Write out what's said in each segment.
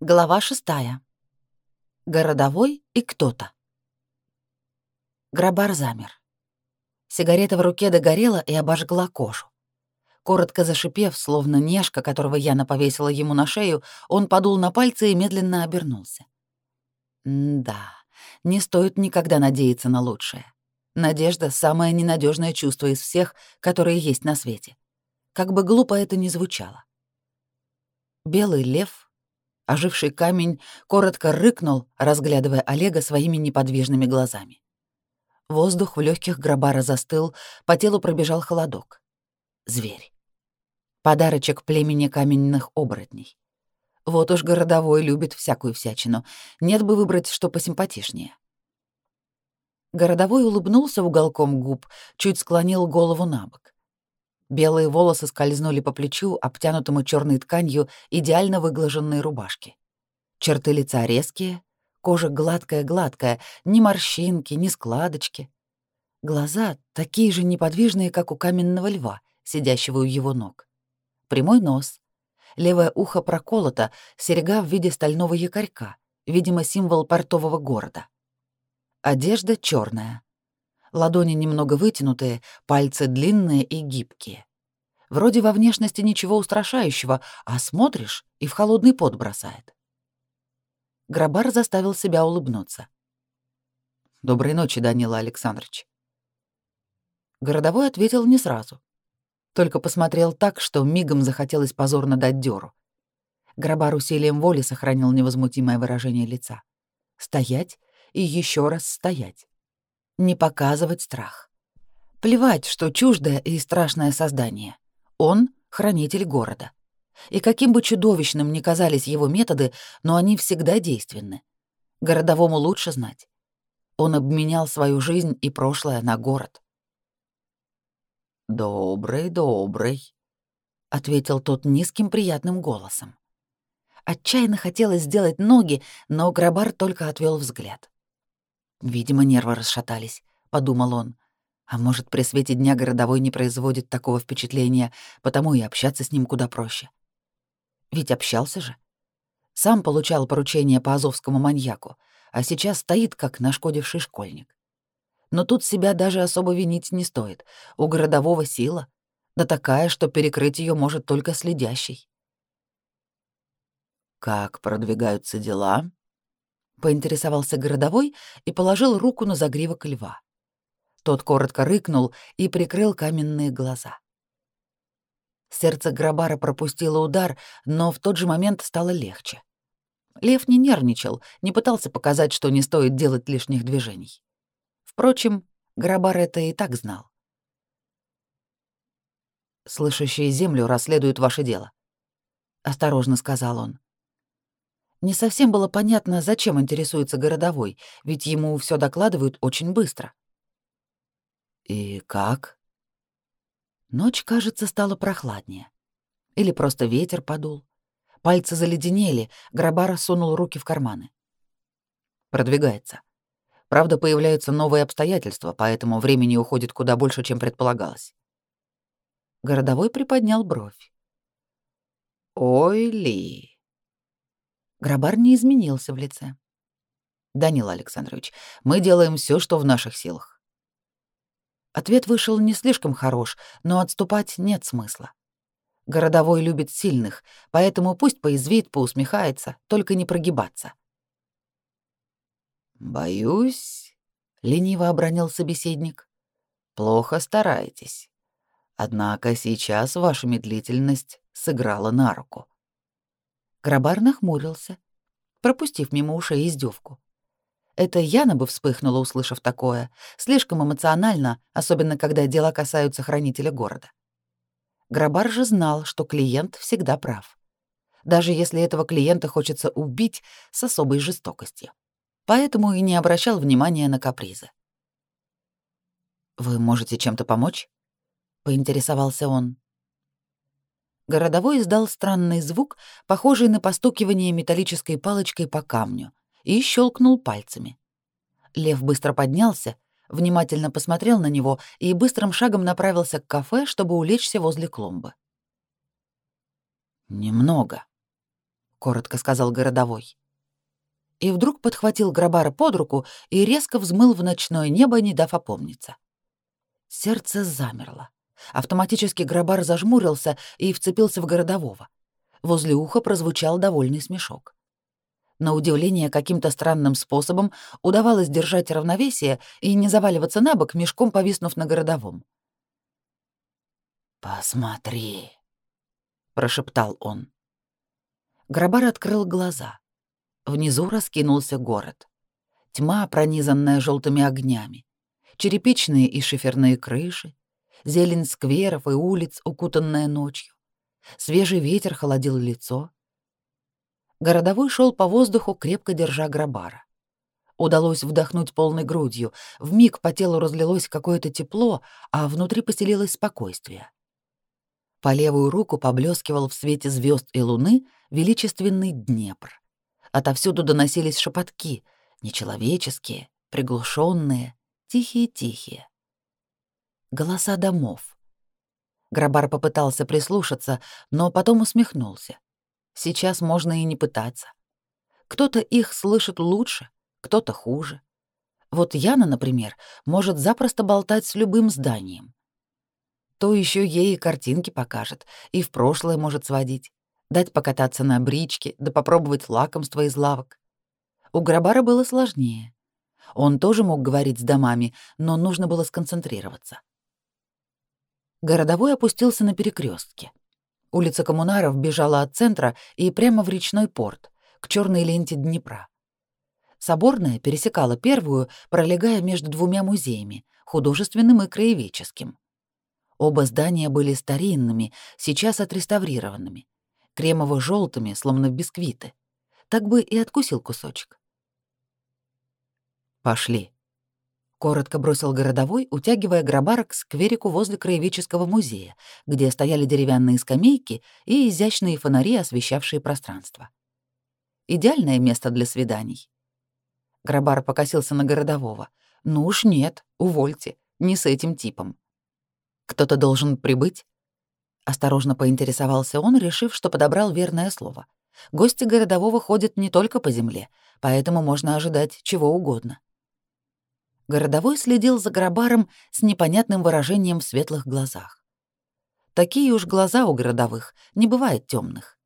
Глава шестая. Городовой и кто-то. Грабар замер. Сигарета в руке догорела и обожгла кожу. Коротко зашипев, словно нежка, которого Яна повесила ему на шею, он подул на пальцы и медленно обернулся. да, не стоит никогда надеяться на лучшее. Надежда — самое ненадежное чувство из всех, которые есть на свете. Как бы глупо это ни звучало. Белый лев — Оживший камень коротко рыкнул, разглядывая Олега своими неподвижными глазами. Воздух в легких Грабара застыл, по телу пробежал холодок. Зверь. Подарочек племени каменных оборотней. Вот уж городовой любит всякую всячину. Нет бы выбрать что посимпатичнее. Городовой улыбнулся уголком губ, чуть склонил голову на бок. Белые волосы скользнули по плечу, обтянутому черной тканью идеально выглаженной рубашки. Черты лица резкие, кожа гладкая-гладкая, ни морщинки, ни складочки. Глаза такие же неподвижные, как у каменного льва, сидящего у его ног. Прямой нос. Левое ухо проколото, серега в виде стального якорька, видимо, символ портового города. Одежда черная, ладони немного вытянутые, пальцы длинные и гибкие. Вроде во внешности ничего устрашающего, а смотришь и в холодный пот бросает. Грабар заставил себя улыбнуться. «Доброй ночи, Данила Александрович». Городовой ответил не сразу. Только посмотрел так, что мигом захотелось позорно дать дёру. Грабар усилием воли сохранил невозмутимое выражение лица. Стоять и еще раз стоять не показывать страх. Плевать, что чуждое и страшное создание. Он — хранитель города. И каким бы чудовищным ни казались его методы, но они всегда действенны. Городовому лучше знать. Он обменял свою жизнь и прошлое на город. «Добрый, добрый», — ответил тот низким приятным голосом. Отчаянно хотелось сделать ноги, но Грабар только отвел взгляд. Видимо, нервы расшатались, подумал он. А может, при свете дня городовой не производит такого впечатления, потому и общаться с ним куда проще. Ведь общался же. Сам получал поручение по азовскому маньяку, а сейчас стоит как нашкодивший школьник. Но тут себя даже особо винить не стоит. У городового сила, да такая, что перекрыть ее может только следящий. «Как продвигаются дела?» Поинтересовался городовой и положил руку на загривок льва. Тот коротко рыкнул и прикрыл каменные глаза. Сердце Грабара пропустило удар, но в тот же момент стало легче. Лев не нервничал, не пытался показать, что не стоит делать лишних движений. Впрочем, Грабар это и так знал. «Слышащие землю расследуют ваше дело», — осторожно сказал он. Не совсем было понятно, зачем интересуется городовой, ведь ему все докладывают очень быстро. «И как?» Ночь, кажется, стала прохладнее. Или просто ветер подул. Пальцы заледенели, Грабар сунул руки в карманы. Продвигается. Правда, появляются новые обстоятельства, поэтому времени уходит куда больше, чем предполагалось. Городовой приподнял бровь. «Ой, Ли!» Грабар не изменился в лице. «Данил Александрович, мы делаем все, что в наших силах». Ответ вышел не слишком хорош, но отступать нет смысла. Городовой любит сильных, поэтому пусть поязвит, поусмехается, только не прогибаться. «Боюсь», — лениво обронил собеседник, — «плохо стараетесь. Однако сейчас ваша медлительность сыграла на руку». Грабар нахмурился, пропустив мимо ушей издевку. Это Яна бы вспыхнула, услышав такое, слишком эмоционально, особенно когда дела касаются хранителя города. Грабар же знал, что клиент всегда прав. Даже если этого клиента хочется убить с особой жестокостью. Поэтому и не обращал внимания на капризы. «Вы можете чем-то помочь?» — поинтересовался он. Городовой издал странный звук, похожий на постукивание металлической палочкой по камню, и щелкнул пальцами. Лев быстро поднялся, внимательно посмотрел на него и быстрым шагом направился к кафе, чтобы улечься возле клумбы. «Немного», —— коротко сказал городовой. И вдруг подхватил Грабара под руку и резко взмыл в ночное небо, не дав опомниться. Сердце замерло. Автоматически Грабар зажмурился и вцепился в городового. Возле уха прозвучал довольный смешок. На удивление, каким-то странным способом удавалось держать равновесие и не заваливаться на бок, мешком повиснув на городовом. «Посмотри», — прошептал он. Грабар открыл глаза. Внизу раскинулся город. Тьма, пронизанная желтыми огнями. Черепичные и шиферные крыши. Зелень скверов и улиц, укутанная ночью. Свежий ветер холодил лицо. Городовой шел по воздуху, крепко держа грабара. Удалось вдохнуть полной грудью. В миг по телу разлилось какое-то тепло, а внутри поселилось спокойствие. По левую руку поблескивал в свете звезд и луны величественный Днепр. Отовсюду доносились шепотки, нечеловеческие, приглушенные, тихие-тихие. Голоса домов. Грабар попытался прислушаться, но потом усмехнулся. Сейчас можно и не пытаться. Кто-то их слышит лучше, кто-то хуже. Вот Яна, например, может запросто болтать с любым зданием. То еще ей и картинки покажет, и в прошлое может сводить, дать покататься на бричке, да попробовать лакомство из лавок. У Грабара было сложнее. Он тоже мог говорить с домами, но нужно было сконцентрироваться. Городовой опустился на перекрестке. Улица Коммунаров бежала от центра и прямо в речной порт, к черной ленте Днепра. Соборная пересекала первую, пролегая между двумя музеями, художественным и краеведческим. Оба здания были старинными, сейчас отреставрированными, кремово желтыми словно бисквиты. Так бы и откусил кусочек. «Пошли», Коротко бросил городовой, утягивая гробара к скверику возле краеведческого музея, где стояли деревянные скамейки и изящные фонари, освещавшие пространство. Идеальное место для свиданий. Гробар покосился на городового. «Ну уж нет, увольте, не с этим типом». «Кто-то должен прибыть?» Осторожно поинтересовался он, решив, что подобрал верное слово. Гости городового ходят не только по земле, поэтому можно ожидать чего угодно. Городовой следил за Грабаром с непонятным выражением в светлых глазах. Такие уж глаза у городовых, не бывает темных.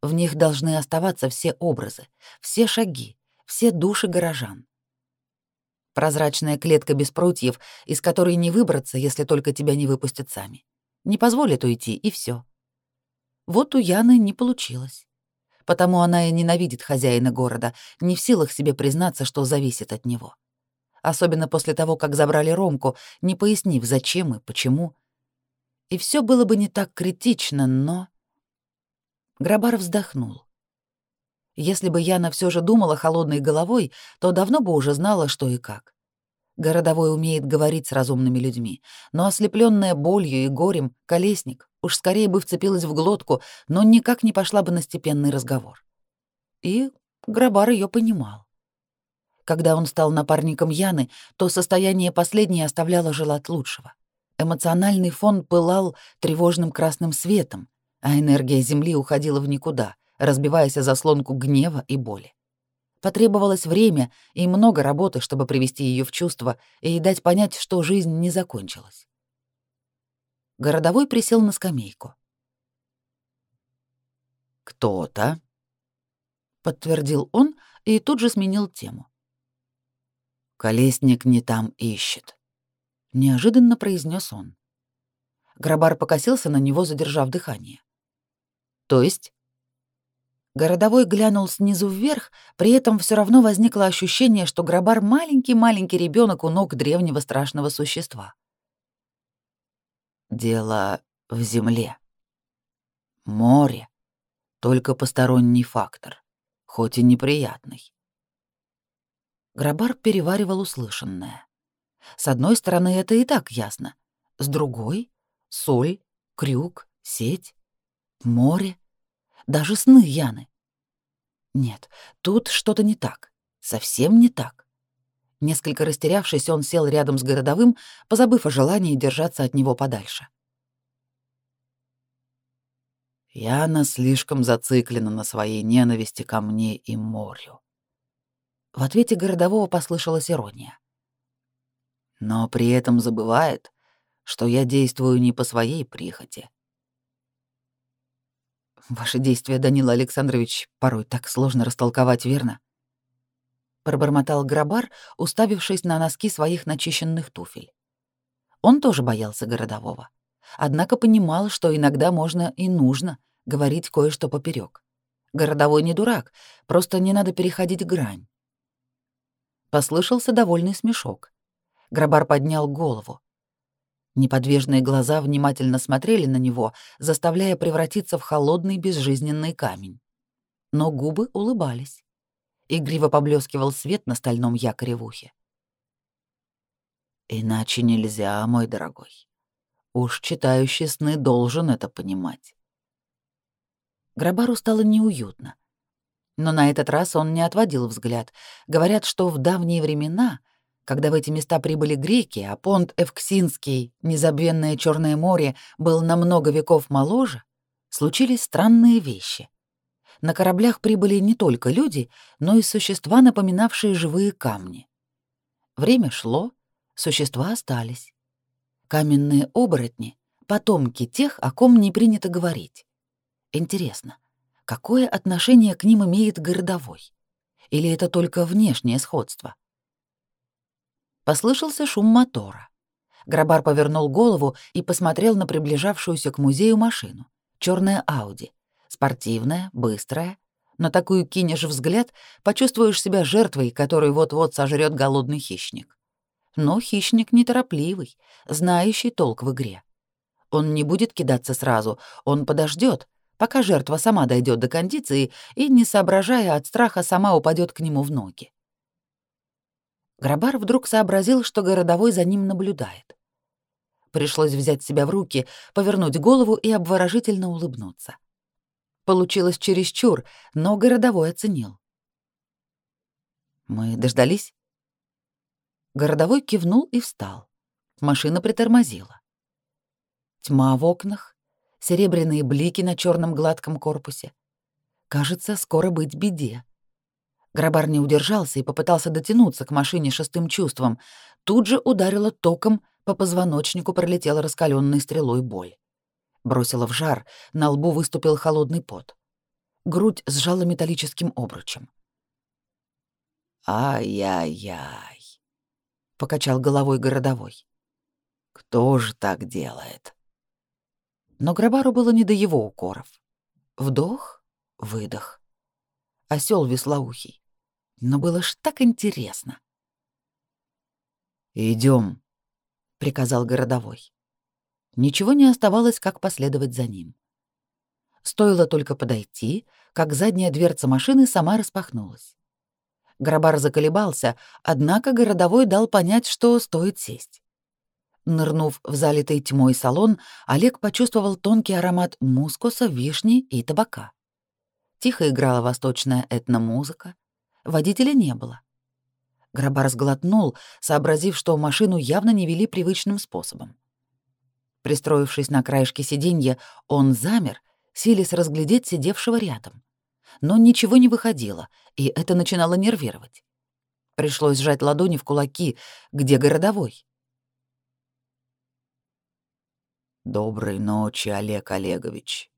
В них должны оставаться все образы, все шаги, все души горожан. Прозрачная клетка без прутьев, из которой не выбраться, если только тебя не выпустят сами. Не позволит уйти, и все. Вот у Яны не получилось. Потому она и ненавидит хозяина города, не в силах себе признаться, что зависит от него особенно после того, как забрали Ромку, не пояснив, зачем и почему. И все было бы не так критично, но... Грабар вздохнул. Если бы Яна все же думала холодной головой, то давно бы уже знала, что и как. Городовой умеет говорить с разумными людьми, но ослепленная болью и горем, колесник уж скорее бы вцепилась в глотку, но никак не пошла бы на степенный разговор. И Грабар ее понимал. Когда он стал напарником Яны, то состояние последней оставляло желать лучшего. Эмоциональный фон пылал тревожным красным светом, а энергия Земли уходила в никуда, разбиваясь о заслонку гнева и боли. Потребовалось время и много работы, чтобы привести ее в чувство и дать понять, что жизнь не закончилась. Городовой присел на скамейку. «Кто-то», — подтвердил он и тут же сменил тему. Колесник не там ищет. Неожиданно произнес он. Грабар покосился на него, задержав дыхание. То есть? Городовой глянул снизу вверх, при этом все равно возникло ощущение, что Грабар маленький-маленький ребенок у ног древнего страшного существа. Дело в земле. Море — только посторонний фактор, хоть и неприятный. Грабар переваривал услышанное. С одной стороны, это и так ясно. С другой — соль, крюк, сеть, море, даже сны Яны. Нет, тут что-то не так, совсем не так. Несколько растерявшись, он сел рядом с городовым, позабыв о желании держаться от него подальше. Яна слишком зациклена на своей ненависти ко мне и морю. В ответе городового послышалась ирония. Но при этом забывает, что я действую не по своей прихоти. Ваши действия, Данила Александрович, порой так сложно растолковать, верно? Пробормотал Грабар, уставившись на носки своих начищенных туфель. Он тоже боялся городового, однако понимал, что иногда можно и нужно говорить кое-что поперек. Городовой не дурак, просто не надо переходить грань. Послышался довольный смешок. Грабар поднял голову. Неподвижные глаза внимательно смотрели на него, заставляя превратиться в холодный безжизненный камень. Но губы улыбались. Игриво поблескивал свет на стальном якоре в ухе. «Иначе нельзя, мой дорогой. Уж читающий сны должен это понимать». Грабару стало неуютно. Но на этот раз он не отводил взгляд. Говорят, что в давние времена, когда в эти места прибыли греки, а понт Эвксинский, незабвенное Черное море, был на много веков моложе, случились странные вещи. На кораблях прибыли не только люди, но и существа, напоминавшие живые камни. Время шло, существа остались. Каменные оборотни — потомки тех, о ком не принято говорить. Интересно, какое отношение к ним имеет городовой? Или это только внешнее сходство? Послышался шум мотора. Грабар повернул голову и посмотрел на приближавшуюся к музею машину. Черная Ауди. Спортивная, быстрая. На такую кинешь взгляд, почувствуешь себя жертвой, которую вот-вот сожрет голодный хищник. Но хищник неторопливый, знающий толк в игре. Он не будет кидаться сразу, он подождет, пока жертва сама дойдет до кондиции и, не соображая от страха, сама упадет к нему в ноги. Грабар вдруг сообразил, что городовой за ним наблюдает. Пришлось взять себя в руки, повернуть голову и обворожительно улыбнуться. Получилось чересчур, но городовой оценил. «Мы дождались?» Городовой кивнул и встал. Машина притормозила. Тьма в окнах, серебряные блики на черном гладком корпусе. Кажется, скоро быть беде. Грабар не удержался и попытался дотянуться к машине шестым чувством. Тут же ударило током, по позвоночнику пролетела раскаленной стрелой боль. Бросила в жар, на лбу выступил холодный пот. Грудь сжала металлическим обручем. «Ай-яй-яй», — покачал головой городовой. «Кто же так делает?» Но Грабару было не до его укоров. Вдох, выдох. Осел веслоухий. Но было ж так интересно. Идем, приказал городовой. Ничего не оставалось, как последовать за ним. Стоило только подойти, как задняя дверца машины сама распахнулась. Грабар заколебался, однако городовой дал понять, что стоит сесть. Нырнув в залитый тьмой салон, Олег почувствовал тонкий аромат мускуса, вишни и табака. Тихо играла восточная этномузыка. Водителя не было. Грабар сглотнул, сообразив, что машину явно не вели привычным способом. Пристроившись на краешке сиденья, он замер, силясь разглядеть сидевшего рядом. Но ничего не выходило, и это начинало нервировать. Пришлось сжать ладони в кулаки, где городовой. «Доброй ночи, Олег Олегович!»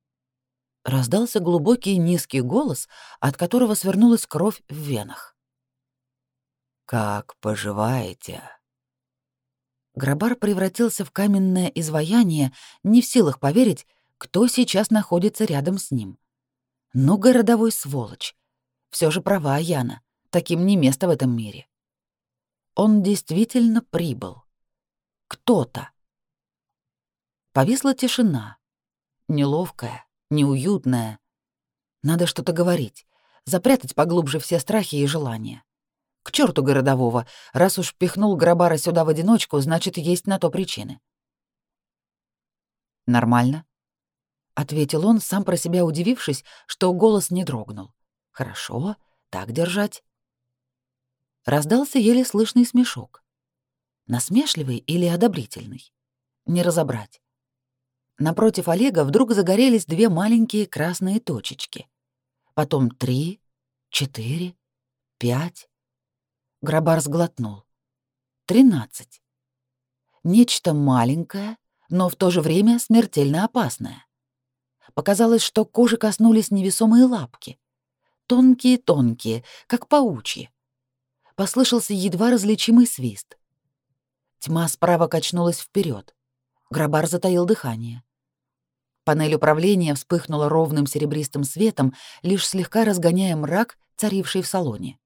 Раздался глубокий низкий голос, от которого свернулась кровь в венах. «Как поживаете?» Грабар превратился в каменное изваяние, не в силах поверить, кто сейчас находится рядом с ним. Ну, городовой сволочь. Все же права Яна, таким не место в этом мире. Он действительно прибыл. Кто-то. Повисла тишина. Неловкая, неуютная. Надо что-то говорить, запрятать поглубже все страхи и желания. К черту городового, раз уж пихнул Грабара сюда в одиночку, значит, есть на то причины. «Нормально», — ответил он, сам про себя удивившись, что голос не дрогнул. «Хорошо, так держать». Раздался еле слышный смешок. Насмешливый или одобрительный? Не разобрать. Напротив Олега вдруг загорелись две маленькие красные точечки. Потом три, четыре, пять. Грабар сглотнул. Тринадцать. Нечто маленькое, но в то же время смертельно опасное. Показалось, что кожи коснулись невесомые лапки. Тонкие-тонкие, как паучьи. Послышался едва различимый свист. Тьма справа качнулась вперед. Грабар затаил дыхание. Панель управления вспыхнула ровным серебристым светом, лишь слегка разгоняя мрак, царивший в салоне.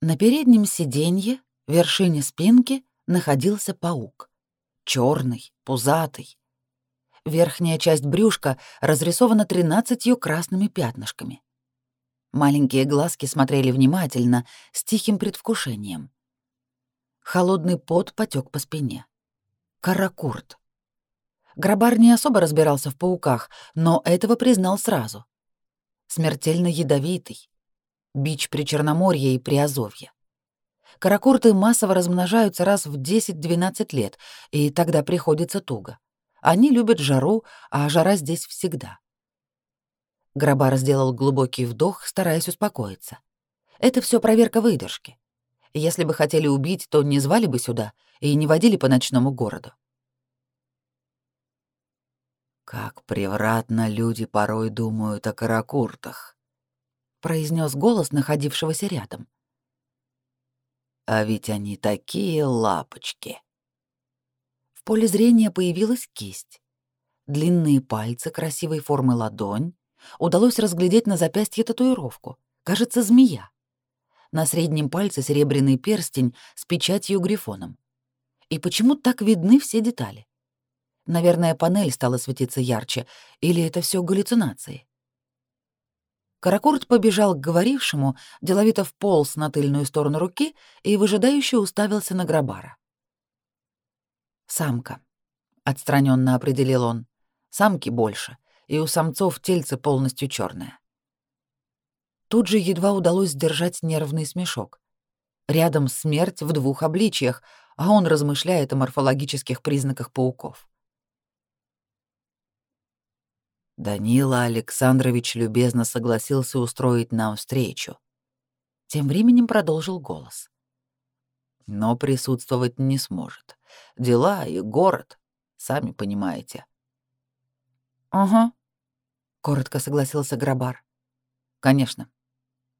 На переднем сиденье, вершине спинки, находился паук. черный, пузатый. Верхняя часть брюшка разрисована тринадцатью красными пятнышками. Маленькие глазки смотрели внимательно, с тихим предвкушением. Холодный пот потек по спине. Каракурт. Грабар не особо разбирался в пауках, но этого признал сразу. Смертельно ядовитый. Бич при Черноморье и при Азовье. Каракурты массово размножаются раз в 10-12 лет, и тогда приходится туго. Они любят жару, а жара здесь всегда. Грабар сделал глубокий вдох, стараясь успокоиться. Это все проверка выдержки. Если бы хотели убить, то не звали бы сюда и не водили по ночному городу. Как превратно люди порой думают о каракуртах, произнес голос находившегося рядом. А ведь они такие лапочки. В поле зрения появилась кисть. Длинные пальцы красивой формы ладонь. Удалось разглядеть на запястье татуировку. Кажется, змея. На среднем пальце серебряный перстень с печатью грифоном. И почему так видны все детали? Наверное, панель стала светиться ярче, или это все галлюцинации? Каракурт побежал к говорившему, деловито вполз на тыльную сторону руки и выжидающе уставился на Грабара. «Самка», — отстраненно определил он. «Самки больше, и у самцов тельце полностью черное. Тут же едва удалось сдержать нервный смешок. Рядом смерть в двух обличиях, а он размышляет о морфологических признаках пауков. Данила Александрович любезно согласился устроить нам встречу. Тем временем продолжил голос. Но присутствовать не сможет. Дела и город, сами понимаете. Ага, коротко согласился Грабар. Конечно.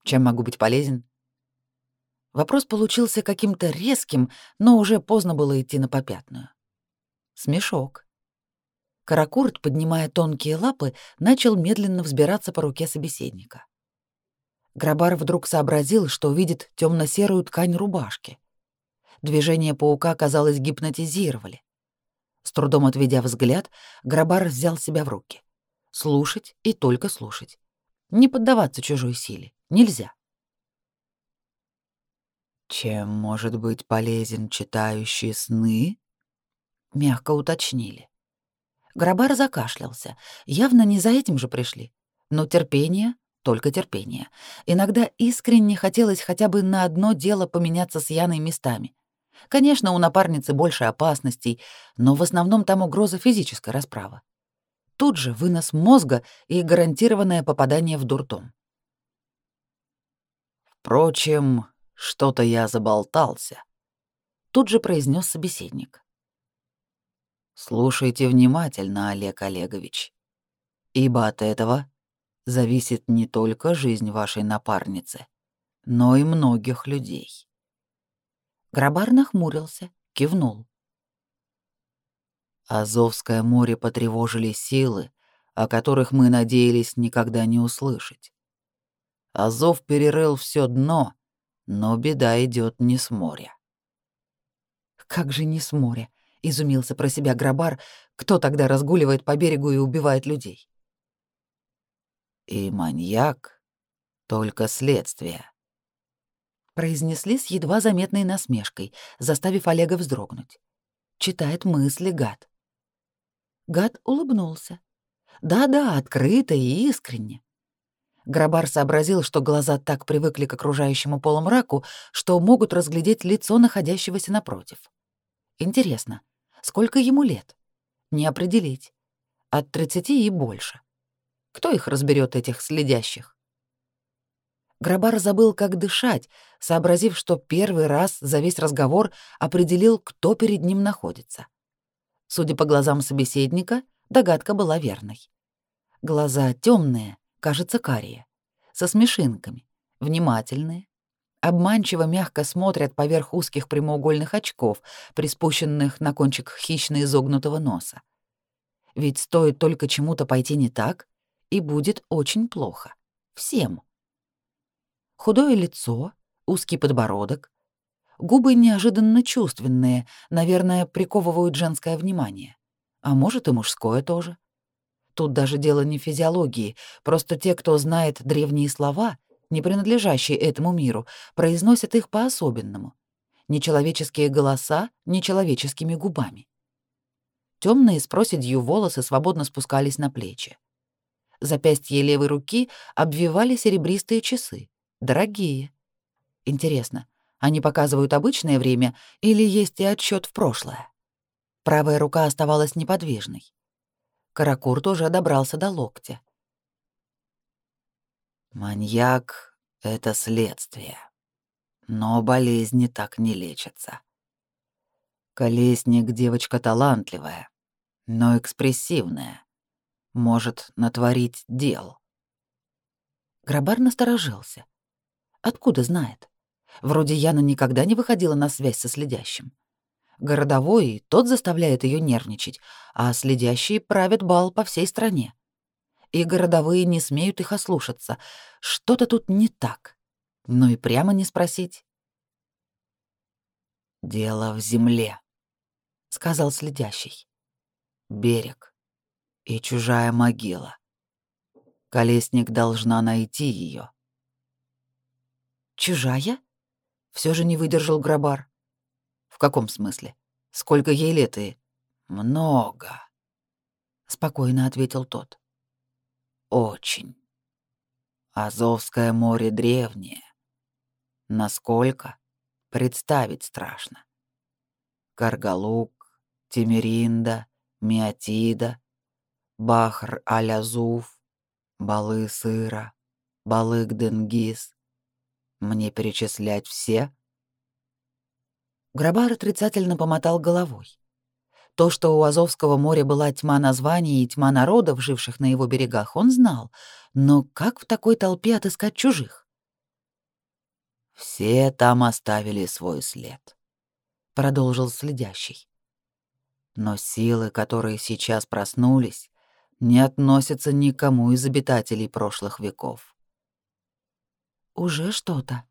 Чем могу быть полезен? Вопрос получился каким-то резким, но уже поздно было идти на попятную. Смешок. Каракурт, поднимая тонкие лапы, начал медленно взбираться по руке собеседника. Грабар вдруг сообразил, что видит темно-серую ткань рубашки. Движения паука, казалось, гипнотизировали. С трудом отведя взгляд, Грабар взял себя в руки. Слушать и только слушать. Не поддаваться чужой силе. Нельзя. «Чем может быть полезен читающий сны?» — мягко уточнили. Грабар закашлялся. Явно не за этим же пришли. Но терпение, только терпение. Иногда искренне хотелось хотя бы на одно дело поменяться с Яной местами. Конечно, у напарницы больше опасностей, но в основном там угроза физической расправы. Тут же вынос мозга и гарантированное попадание в дурдом. Впрочем, что-то я заболтался. Тут же произнес собеседник. Слушайте внимательно, Олег Олегович, ибо от этого зависит не только жизнь вашей напарницы, но и многих людей. Грабар нахмурился, кивнул. Азовское море потревожили силы, о которых мы надеялись никогда не услышать. Азов перерыл все дно, но беда идет не с моря. Как же не с моря? Изумился про себя Грабар, кто тогда разгуливает по берегу и убивает людей. И маньяк только следствие. Произнесли с едва заметной насмешкой, заставив Олега вздрогнуть. Читает мысли гад. Гад улыбнулся. Да-да, открыто и искренне. Грабар сообразил, что глаза так привыкли к окружающему полумраку, что могут разглядеть лицо находящегося напротив. Интересно, сколько ему лет? Не определить. От 30 и больше. Кто их разберет этих следящих? Грабар забыл, как дышать, сообразив, что первый раз за весь разговор определил, кто перед ним находится. Судя по глазам собеседника, догадка была верной. Глаза темные, кажется, карие, со смешинками, внимательные, обманчиво мягко смотрят поверх узких прямоугольных очков, приспущенных на кончик хищно изогнутого носа. Ведь стоит только чему-то пойти не так, и будет очень плохо. Всем. Худое лицо, узкий подбородок, губы неожиданно чувственные, наверное, приковывают женское внимание. А может, и мужское тоже. Тут даже дело не в физиологии, просто те, кто знает древние слова, не принадлежащие этому миру, произносят их по-особенному. Нечеловеческие голоса нечеловеческими губами. Темные с проседью волосы свободно спускались на плечи. Запястье левой руки обвивали серебристые часы. Дорогие. Интересно, они показывают обычное время или есть и отсчет в прошлое? Правая рука оставалась неподвижной. Каракур тоже добрался до локтя. Маньяк — это следствие. Но болезни так не лечатся. Колесник — девочка талантливая, но экспрессивная. Может натворить дел. Грабар насторожился. Откуда знает? Вроде Яна никогда не выходила на связь со следящим. Городовой, тот заставляет ее нервничать, а следящие правят бал по всей стране. И городовые не смеют их ослушаться. Что-то тут не так. Ну и прямо не спросить. «Дело в земле», — сказал следящий. «Берег и чужая могила. Колесник должна найти ее. Чужая? Все же не выдержал Грабар. В каком смысле? Сколько ей лет и... Много. Спокойно ответил тот. Очень. Азовское море древнее. Насколько? Представить страшно. Каргалук, Тимиринда, Миотида, Бахр-Аль-Азуф, Балы-Сыра, Балык-Денгиз, мне перечислять все? Грабар отрицательно помотал головой. То, что у Азовского моря была тьма названий и тьма народов, живших на его берегах, он знал. Но как в такой толпе отыскать чужих? «Все там оставили свой след», — продолжил следящий. «Но силы, которые сейчас проснулись, не относятся никому из обитателей прошлых веков. Уже что-то.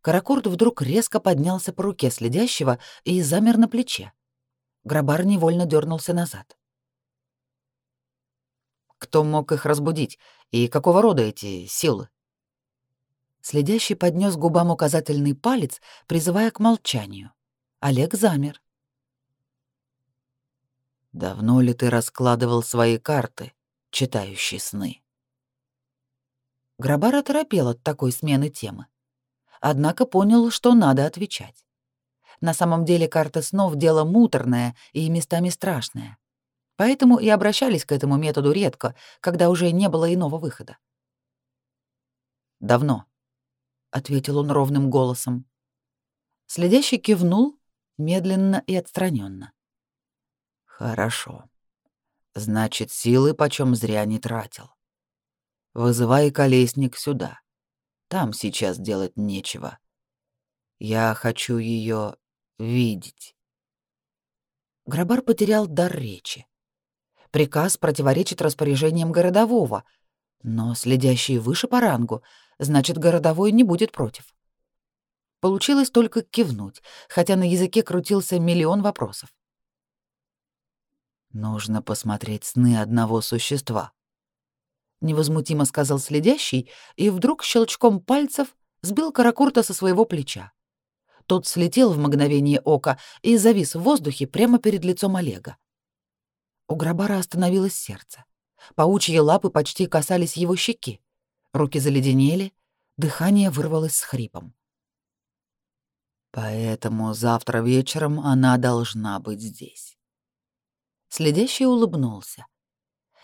Каракурт вдруг резко поднялся по руке следящего и замер на плече. Грабар невольно дернулся назад. Кто мог их разбудить? И какого рода эти силы? Следящий поднес губам указательный палец, призывая к молчанию. Олег замер. «Давно ли ты раскладывал свои карты, читающие сны?» Грабар оторопел от такой смены темы. Однако понял, что надо отвечать. На самом деле карта снов — дело муторное и местами страшное. Поэтому и обращались к этому методу редко, когда уже не было иного выхода. «Давно», — ответил он ровным голосом. Следящий кивнул, медленно и отстраненно. «Хорошо. Значит, силы почем зря не тратил. Вызывай колесник сюда. Там сейчас делать нечего. Я хочу ее видеть. Грабар потерял дар речи. Приказ противоречит распоряжениям городового, но следящий выше по рангу, значит, городовой не будет против. Получилось только кивнуть, хотя на языке крутился миллион вопросов. Нужно посмотреть сны одного существа, невозмутимо сказал следящий и вдруг щелчком пальцев сбил Каракурта со своего плеча. Тот слетел в мгновение ока и завис в воздухе прямо перед лицом Олега. У Грабара остановилось сердце. Паучьи лапы почти касались его щеки. Руки заледенели, дыхание вырвалось с хрипом. Поэтому завтра вечером она должна быть здесь. Следящий улыбнулся.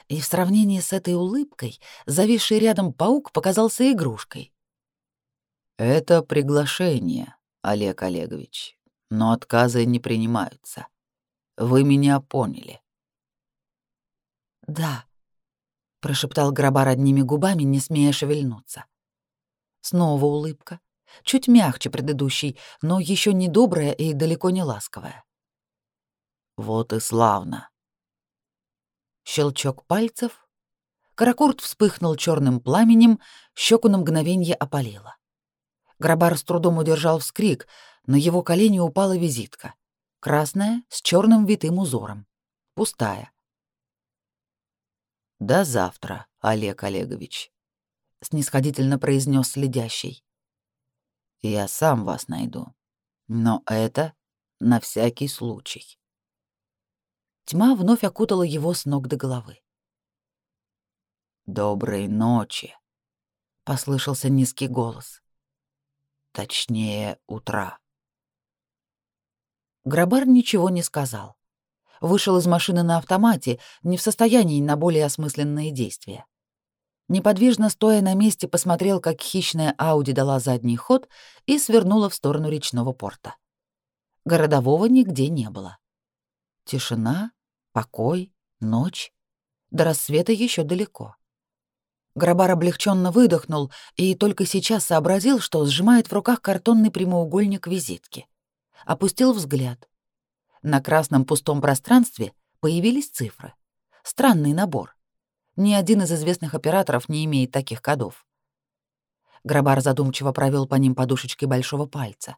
И в сравнении с этой улыбкой зависший рядом паук показался игрушкой. «Это приглашение, Олег Олегович, но отказы не принимаются. Вы меня поняли». «Да», — прошептал Грабар одними губами, не смея шевельнуться. Снова улыбка, чуть мягче предыдущей, но еще не добрая и далеко не ласковая. «Вот и славно», Щелчок пальцев. Каракурт вспыхнул черным пламенем, щеку на мгновенье опалило. Грабар с трудом удержал вскрик, на его колени упала визитка. Красная, с черным витым узором. Пустая. «До завтра, Олег Олегович», — снисходительно произнес следящий. «Я сам вас найду. Но это на всякий случай». Тьма вновь окутала его с ног до головы. «Доброй ночи», — послышался низкий голос. «Точнее, утра». Грабар ничего не сказал. Вышел из машины на автомате, не в состоянии на более осмысленные действия. Неподвижно стоя на месте, посмотрел, как хищная Ауди дала задний ход и свернула в сторону речного порта. Городового нигде не было. Тишина, покой, ночь. До рассвета еще далеко. Грабар облегченно выдохнул и только сейчас сообразил, что сжимает в руках картонный прямоугольник визитки. Опустил взгляд. На красном пустом пространстве появились цифры. Странный набор. Ни один из известных операторов не имеет таких кодов. Грабар задумчиво провел по ним подушечкой большого пальца.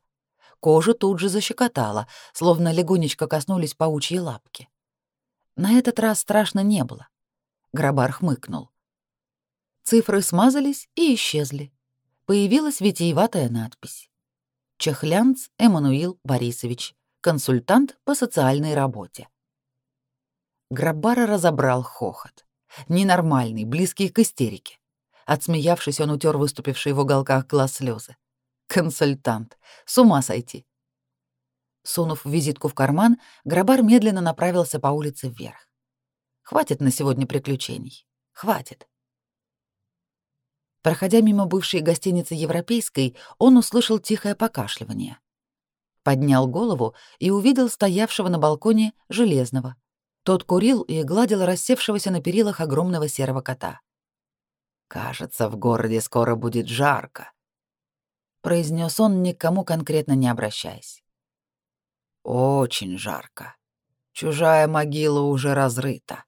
Кожа тут же защекотала, словно легонечко коснулись паучьи лапки. На этот раз страшно не было. Грабар хмыкнул. Цифры смазались и исчезли. Появилась витиеватая надпись. Чехлянц Эммануил Борисович, консультант по социальной работе. Грабара разобрал хохот. Ненормальный, близкий к истерике. Отсмеявшись, он утер выступившие в уголках глаз слезы. Консультант. С ума сойти. Сунув визитку в карман, Грабар медленно направился по улице вверх. Хватит на сегодня приключений. Хватит. Проходя мимо бывшей гостиницы Европейской, он услышал тихое покашливание. Поднял голову и увидел стоявшего на балконе Железного. Тот курил и гладил рассевшегося на перилах огромного серого кота. «Кажется, в городе скоро будет жарко», — произнес он, никому конкретно не обращаясь. Очень жарко. Чужая могила уже разрыта.